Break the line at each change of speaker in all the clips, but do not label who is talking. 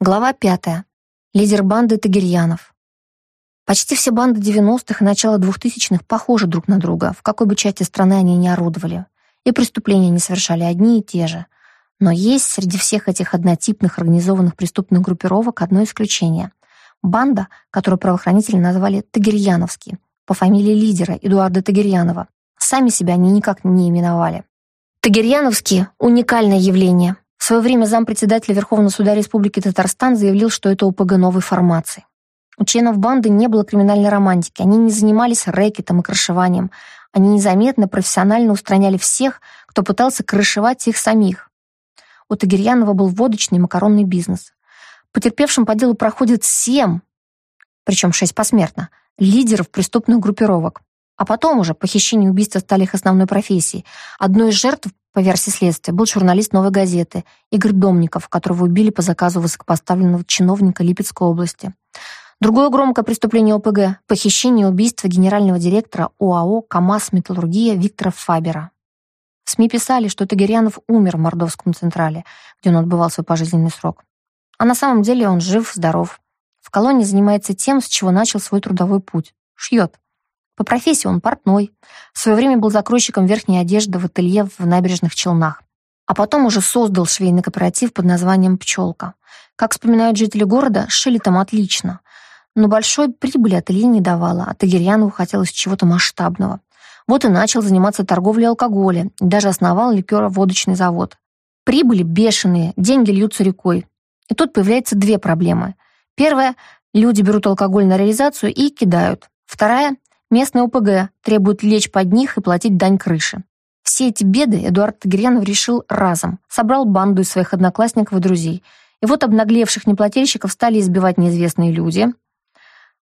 Глава пятая. Лидер банды Тагирьянов. Почти все банды 90-х и начала 2000-х похожи друг на друга, в какой бы части страны они ни орудовали. И преступления не совершали одни и те же. Но есть среди всех этих однотипных организованных преступных группировок одно исключение. Банда, которую правоохранители назвали Тагирьяновский, по фамилии лидера Эдуарда Тагирьянова. Сами себя они никак не именовали. Тагирьяновские — уникальное явление. Свое время зампредседателя Верховного суда Республики Татарстан заявил, что это ОПГ новой формации. У членов банды не было криминальной романтики, они не занимались рэкетом и крышеванием. Они незаметно, профессионально устраняли всех, кто пытался крышевать их самих. У Тагирьянова был водочный и макаронный бизнес. Потерпевшим по делу проходит семь, причем шесть посмертно, лидеров преступных группировок. А потом уже похищение и убийство стали их основной профессией. Одной из жертв, по версии следствия, был журналист «Новой газеты» Игорь Домников, которого убили по заказу высокопоставленного чиновника Липецкой области. Другое громкое преступление ОПГ – похищение и убийство генерального директора ОАО «КамАЗ Металлургия» Виктора Фабера. В СМИ писали, что Тагирянов умер в Мордовском Централе, где он отбывал свой пожизненный срок. А на самом деле он жив, здоров. В колонии занимается тем, с чего начал свой трудовой путь – шьет. По профессии он портной. В свое время был закройщиком верхней одежды в ателье в набережных Челнах. А потом уже создал швейный кооператив под названием «Пчелка». Как вспоминают жители города, шили там отлично. Но большой прибыли ателье не давало, а Тагирьянову хотелось чего-то масштабного. Вот и начал заниматься торговлей алкоголя, и даже основал ликеро-водочный завод. Прибыли бешеные, деньги льются рекой. И тут появляются две проблемы. Первая – люди берут алкоголь на реализацию и кидают. Вторая Местный ОПГ требует лечь под них и платить дань крыши. Все эти беды Эдуард Тагирянов решил разом. Собрал банду из своих одноклассников и друзей. И вот обнаглевших неплательщиков стали избивать неизвестные люди,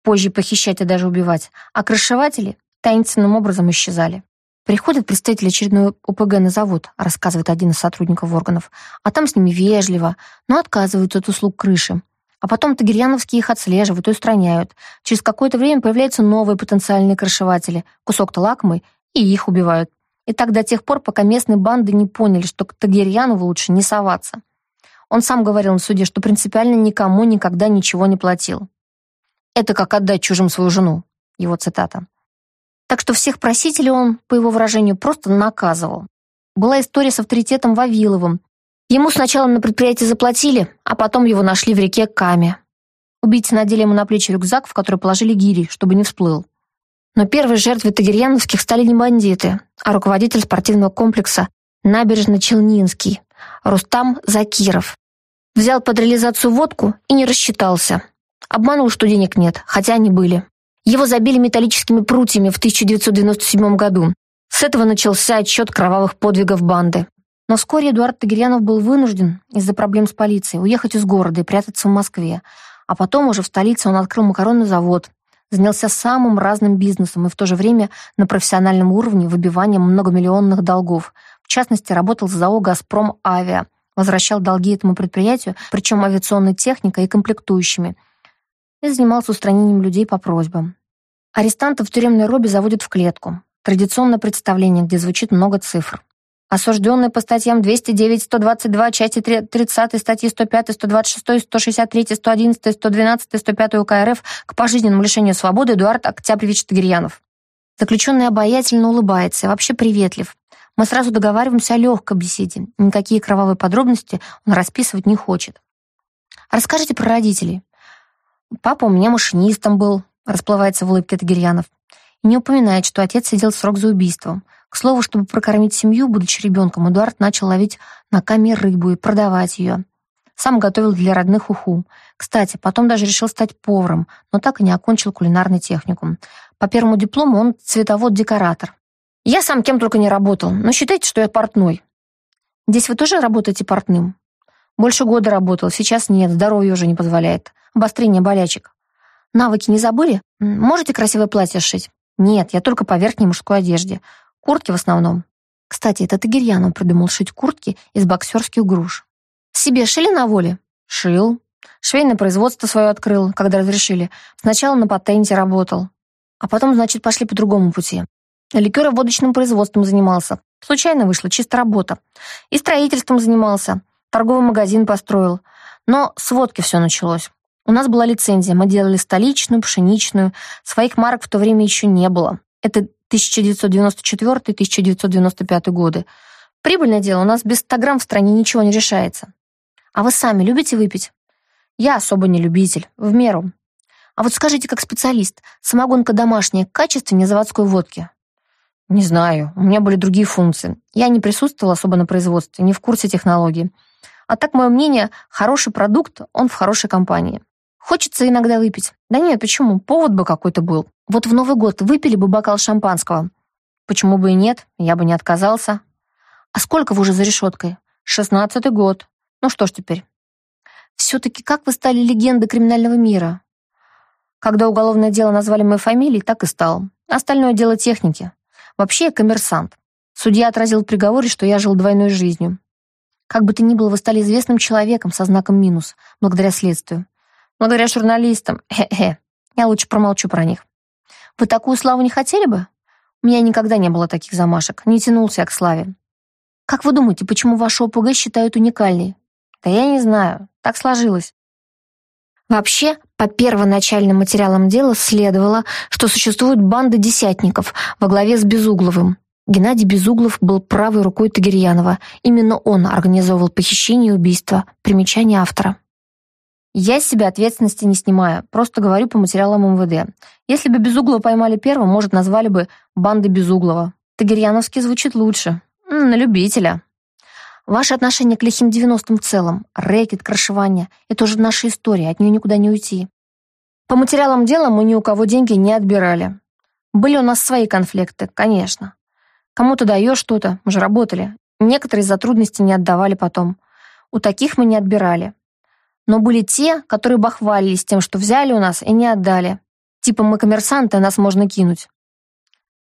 позже похищать и даже убивать, а крышеватели таинственным образом исчезали. Приходит представитель очередной ОПГ на завод, рассказывает один из сотрудников органов, а там с ними вежливо, но отказываются от услуг крыши. А потом тагирьяновские их отслеживают и устраняют. Через какое-то время появляются новые потенциальные крышеватели. Кусок-то лакомый, и их убивают. И так до тех пор, пока местные банды не поняли, что к Тагирьянову лучше не соваться. Он сам говорил на суде, что принципиально никому никогда ничего не платил. «Это как отдать чужим свою жену», его цитата. Так что всех просителей он, по его выражению, просто наказывал. Была история с авторитетом Вавиловым, Ему сначала на предприятии заплатили, а потом его нашли в реке Каме. Убийцы надели ему на плечи рюкзак, в который положили гири, чтобы не всплыл. Но первой жертвой тагирьяновских стали не бандиты, а руководитель спортивного комплекса Набережно-Челнинский, Рустам Закиров. Взял под реализацию водку и не рассчитался. Обманул, что денег нет, хотя они были. Его забили металлическими прутьями в 1997 году. С этого начался отсчет кровавых подвигов банды. Но вскоре Эдуард Тагирянов был вынужден из-за проблем с полицией уехать из города и прятаться в Москве. А потом уже в столице он открыл макаронный завод, занялся самым разным бизнесом и в то же время на профессиональном уровне выбиванием многомиллионных долгов. В частности, работал за ЗАО «Газпром Авиа», возвращал долги этому предприятию, причем авиационной техникой и комплектующими, и занимался устранением людей по просьбам. Арестантов в тюремной робе заводят в клетку. Традиционное представление, где звучит много цифр осужденный по статьям 209, 122, части 30 статьи 105, 126, 163, 111, 112, 105 УК РФ к пожизненному лишению свободы Эдуард Октябревич Тагирьянов. Заключенный обаятельно улыбается, вообще приветлив. Мы сразу договариваемся о легкой беседе. Никакие кровавые подробности он расписывать не хочет. Расскажите про родителей. Папа у меня машинистом был, расплывается в улыбке Тагирьянов. И не упоминает, что отец сидел срок за убийством. К слову, чтобы прокормить семью, будучи ребенком, Эдуард начал ловить на камере рыбу и продавать ее. Сам готовил для родных уху. Кстати, потом даже решил стать поваром, но так и не окончил кулинарный техникум. По первому диплому он цветовод-декоратор. Я сам кем только не работал, но считайте, что я портной. Здесь вы тоже работаете портным? Больше года работал, сейчас нет, здоровье уже не позволяет. Обострение болячек. Навыки не забыли? Можете красивое платье сшить? Нет, я только по верхней мужской одежде. Куртки в основном. Кстати, это Тагирьянов придумал шить куртки из боксерских груш. Себе шили на воле? Шил. Швейное производство свое открыл, когда разрешили. Сначала на патенте работал. А потом, значит, пошли по другому пути. Ликероводочным производством занимался. Случайно вышло, чисто работа. И строительством занимался. Торговый магазин построил. Но с водки все началось. У нас была лицензия, мы делали столичную, пшеничную. Своих марок в то время еще не было. Это 1994-1995 годы. Прибыльное дело, у нас без 100 грамм в стране ничего не решается. А вы сами любите выпить? Я особо не любитель, в меру. А вот скажите, как специалист, самогонка домашняя качественнее заводской водки? Не знаю, у меня были другие функции. Я не присутствовала особо на производстве, не в курсе технологий. А так, мое мнение, хороший продукт, он в хорошей компании. Хочется иногда выпить. Да нет, почему? Повод бы какой-то был. Вот в Новый год выпили бы бокал шампанского. Почему бы и нет? Я бы не отказался. А сколько вы уже за решеткой? Шестнадцатый год. Ну что ж теперь? Все-таки как вы стали легендой криминального мира? Когда уголовное дело назвали моей фамилией, так и стал. Остальное дело техники. Вообще я коммерсант. Судья отразил в приговоре, что я жил двойной жизнью. Как бы то ни было, вы стали известным человеком со знаком минус, благодаря следствию. Благодаря журналистам. Хе-хе. Я лучше промолчу про них. Вы такую славу не хотели бы? У меня никогда не было таких замашек. Не тянулся я к славе. Как вы думаете, почему вашу ОПГ считают уникальной? Да я не знаю. Так сложилось. Вообще, по первоначальным материалам дела следовало, что существует банда десятников во главе с Безугловым. Геннадий Безуглов был правой рукой Тагирьянова. Именно он организовывал похищение и убийство. Примечание автора. Я с себя ответственности не снимаю, просто говорю по материалам МВД. Если бы Безуглова поймали первым, может, назвали бы «банды Безуглова». Тагирьяновский звучит лучше. На любителя. Ваше отношение к лихим 90-м в целом, рэкет, крашевание — это уже наша история, от нее никуда не уйти. По материалам дела мы ни у кого деньги не отбирали. Были у нас свои конфликты, конечно. Кому-то даешь что-то, мы же работали. Некоторые из-за трудностей не отдавали потом. У таких мы не отбирали. Но были те, которые бахвалились тем, что взяли у нас и не отдали. Типа мы коммерсанты, нас можно кинуть.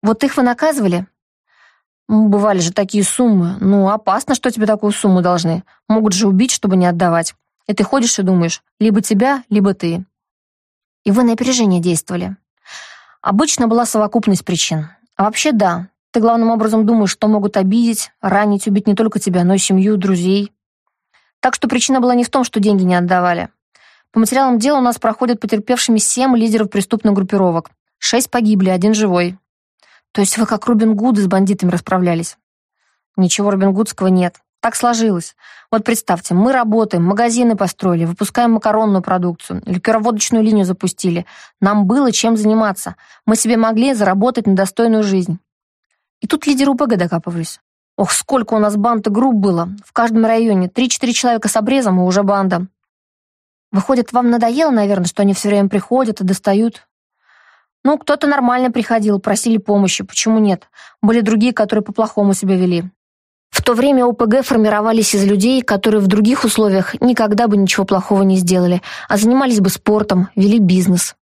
Вот их вы наказывали? Бывали же такие суммы. Ну, опасно, что тебе такую сумму должны. Могут же убить, чтобы не отдавать. И ты ходишь и думаешь, либо тебя, либо ты. И вы на опережение действовали. Обычно была совокупность причин. А вообще да, ты главным образом думаешь, что могут обидеть, ранить, убить не только тебя, но и семью, друзей. Так что причина была не в том, что деньги не отдавали. По материалам дела у нас проходят потерпевшими семь лидеров преступных группировок. Шесть погибли, один живой. То есть вы как Робин Гуды с бандитами расправлялись? Ничего Робин Гудского нет. Так сложилось. Вот представьте, мы работаем, магазины построили, выпускаем макаронную продукцию, ликероводочную линию запустили. Нам было чем заниматься. Мы себе могли заработать на достойную жизнь. И тут лидеры УПГ докапывались. Ох, сколько у нас банд и групп было. В каждом районе. Три-четыре человека с обрезом и уже банда. Выходит, вам надоело, наверное, что они все время приходят и достают? Ну, кто-то нормально приходил, просили помощи. Почему нет? Были другие, которые по-плохому себя вели. В то время ОПГ формировались из людей, которые в других условиях никогда бы ничего плохого не сделали, а занимались бы спортом, вели бизнес.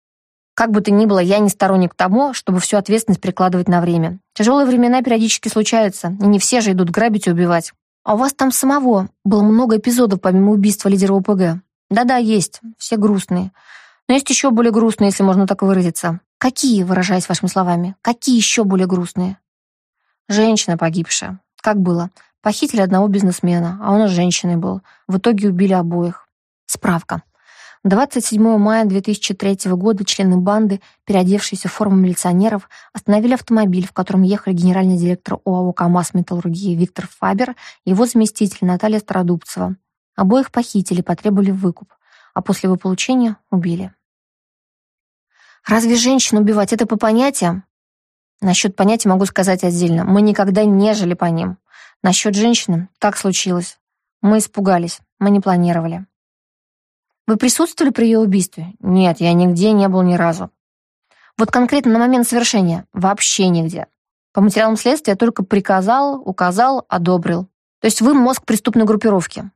Как бы то ни было, я не сторонник того, чтобы всю ответственность прикладывать на время. Тяжелые времена периодически случаются, и не все же идут грабить и убивать. А у вас там самого было много эпизодов помимо убийства лидера ОПГ? Да-да, есть. Все грустные. Но есть еще более грустные, если можно так выразиться. Какие, выражаясь вашими словами, какие еще более грустные? Женщина погибшая. Как было? Похитили одного бизнесмена, а он с женщиной был. В итоге убили обоих. Справка. 27 мая 2003 года члены банды, переодевшиеся в форму милиционеров, остановили автомобиль, в котором ехали генеральный директор ОАО «КамАЗ Металлургии» Виктор Фабер и его заместитель Наталья Стародубцева. Обоих похитили, потребовали выкуп, а после его получения убили. Разве женщин убивать — это по понятиям? Насчет понятий могу сказать отдельно. Мы никогда не жили по ним. Насчет женщины так случилось. Мы испугались, мы не планировали. Вы присутствовали при ее убийстве? Нет, я нигде не был ни разу. Вот конкретно на момент совершения? Вообще нигде. По материалам следствия только приказал, указал, одобрил. То есть вы мозг преступной группировки.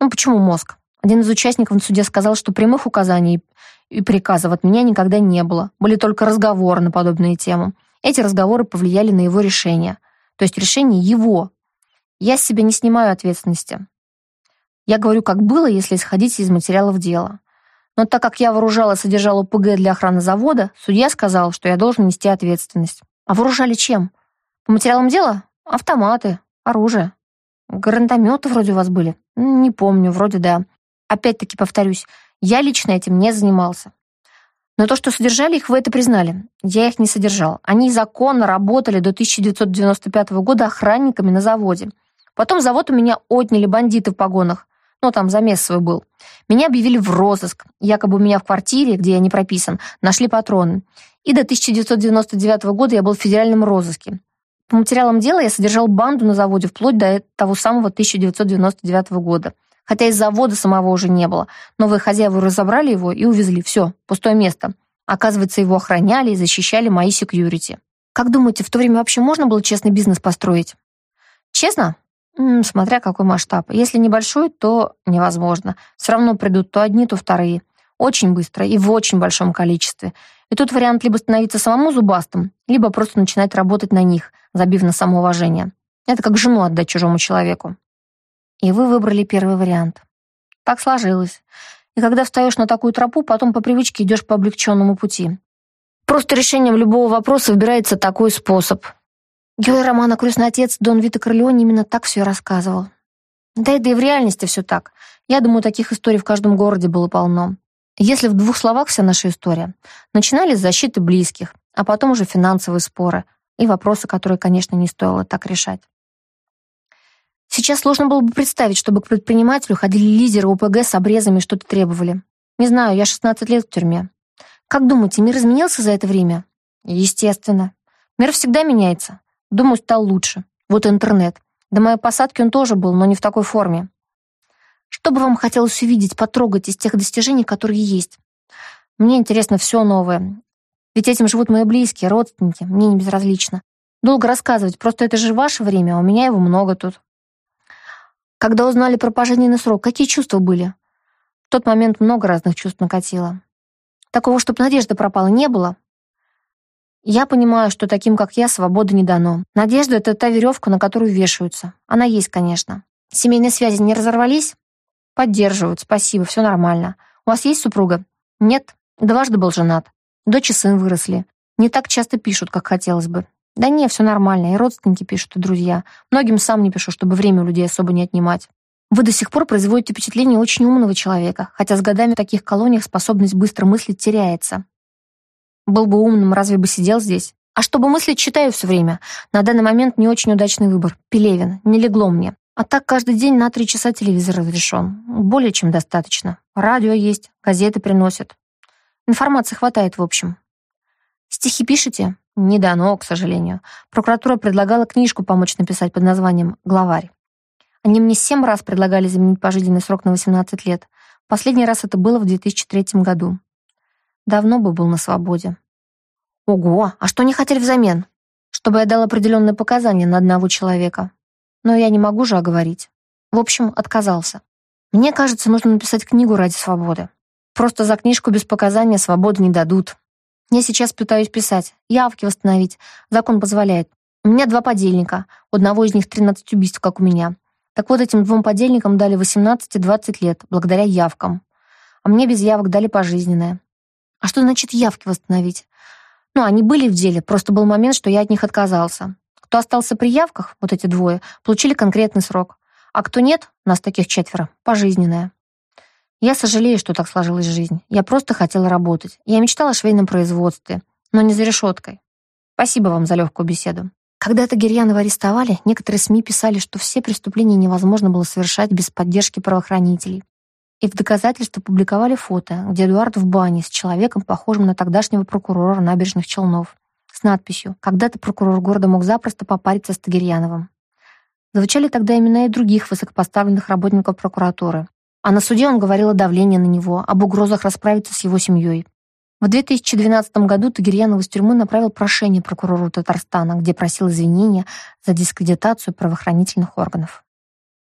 Ну почему мозг? Один из участников в суде сказал, что прямых указаний и приказов от меня никогда не было. Были только разговоры на подобные темы. Эти разговоры повлияли на его решение. То есть решение его. Я с себя не снимаю ответственности. Я говорю, как было, если исходить из материалов дела. Но так как я вооружала и содержала ПГ для охраны завода, судья сказал, что я должен нести ответственность. А вооружали чем? По материалам дела? Автоматы, оружие. Гранатометы вроде у вас были. Не помню, вроде да. Опять-таки повторюсь, я лично этим не занимался. Но то, что содержали их, вы это признали. Я их не содержал. Они законно работали до 1995 года охранниками на заводе. Потом завод у меня отняли бандиты в погонах. Ну, там замес свой был. Меня объявили в розыск. Якобы у меня в квартире, где я не прописан, нашли патроны. И до 1999 года я был в федеральном розыске. По материалам дела я содержал банду на заводе вплоть до того самого 1999 года. Хотя из завода самого уже не было. Новые хозяева разобрали его и увезли. Все, пустое место. Оказывается, его охраняли и защищали мои секьюрити. Как думаете, в то время вообще можно было честный бизнес построить? Честно? Смотря какой масштаб. Если небольшой, то невозможно. Все равно придут то одни, то вторые. Очень быстро и в очень большом количестве. И тут вариант либо становиться самому зубастым, либо просто начинать работать на них, забив на самоуважение. Это как жену отдать чужому человеку. И вы выбрали первый вариант. Так сложилось. И когда встаешь на такую тропу, потом по привычке идешь по облегченному пути. Просто решением любого вопроса выбирается такой способ. Герой романа «Крестный отец» Дон Вито Корлеоне именно так все и рассказывал. Да да и в реальности все так. Я думаю, таких историй в каждом городе было полно. Если в двух словах вся наша история. Начинали с защиты близких, а потом уже финансовые споры и вопросы, которые, конечно, не стоило так решать. Сейчас сложно было бы представить, чтобы к предпринимателю ходили лидеры ОПГ с обрезами и что-то требовали. Не знаю, я 16 лет в тюрьме. Как думаете, мир изменился за это время? Естественно. Мир всегда меняется. Думаю, стал лучше. Вот интернет. До моей посадки он тоже был, но не в такой форме. Что бы вам хотелось увидеть, потрогать из тех достижений, которые есть? Мне интересно все новое. Ведь этим живут мои близкие, родственники. Мне не безразлично. Долго рассказывать, просто это же ваше время, а у меня его много тут. Когда узнали про пожизненный срок, какие чувства были? В тот момент много разных чувств накатило. Такого, чтобы надежда пропала, не было. Я понимаю, что таким, как я, свободы не дано. Надежда — это та веревка, на которую вешаются. Она есть, конечно. Семейные связи не разорвались? Поддерживают, спасибо, все нормально. У вас есть супруга? Нет, дважды был женат. Дочь и сын выросли. Не так часто пишут, как хотелось бы. Да не, все нормально, и родственники пишут, и друзья. Многим сам не пишу, чтобы время у людей особо не отнимать. Вы до сих пор производите впечатление очень умного человека, хотя с годами в таких колониях способность быстро мыслить теряется. Был бы умным, разве бы сидел здесь? А чтобы мыслить, читаю все время. На данный момент не очень удачный выбор. Пелевин. Не легло мне. А так каждый день на три часа телевизор разрешен. Более чем достаточно. Радио есть, газеты приносят. Информации хватает, в общем. Стихи пишете? Не дано, к сожалению. Прокуратура предлагала книжку помочь написать под названием «Главарь». Они мне семь раз предлагали заменить пожизненный срок на 18 лет. Последний раз это было в 2003 году. Давно бы был на свободе. Ого, а что они хотели взамен? Чтобы я дал определенные показания на одного человека. Но я не могу же оговорить. В общем, отказался. Мне кажется, нужно написать книгу ради свободы. Просто за книжку без показания свободы не дадут. Я сейчас пытаюсь писать, явки восстановить. Закон позволяет. У меня два подельника. Одного из них 13 убийств, как у меня. Так вот, этим двум подельникам дали 18 и 20 лет, благодаря явкам. А мне без явок дали пожизненное. А что значит явки восстановить? Ну, они были в деле, просто был момент, что я от них отказался. Кто остался при явках, вот эти двое, получили конкретный срок. А кто нет, нас таких четверо, пожизненное. Я сожалею, что так сложилась жизнь. Я просто хотела работать. Я мечтала о швейном производстве, но не за решеткой. Спасибо вам за легкую беседу. Когда-то Гирьянова арестовали, некоторые СМИ писали, что все преступления невозможно было совершать без поддержки правоохранителей. И в доказательство публиковали фото, где Эдуард в бане с человеком, похожим на тогдашнего прокурора набережных Челнов, с надписью «Когда-то прокурор города мог запросто попариться с Тагирьяновым». Звучали тогда имена и других высокопоставленных работников прокуратуры, а на суде он говорил о давлении на него, об угрозах расправиться с его семьей. В 2012 году Тагирьянов из тюрьмы направил прошение прокурору Татарстана, где просил извинения за дискредитацию правоохранительных органов.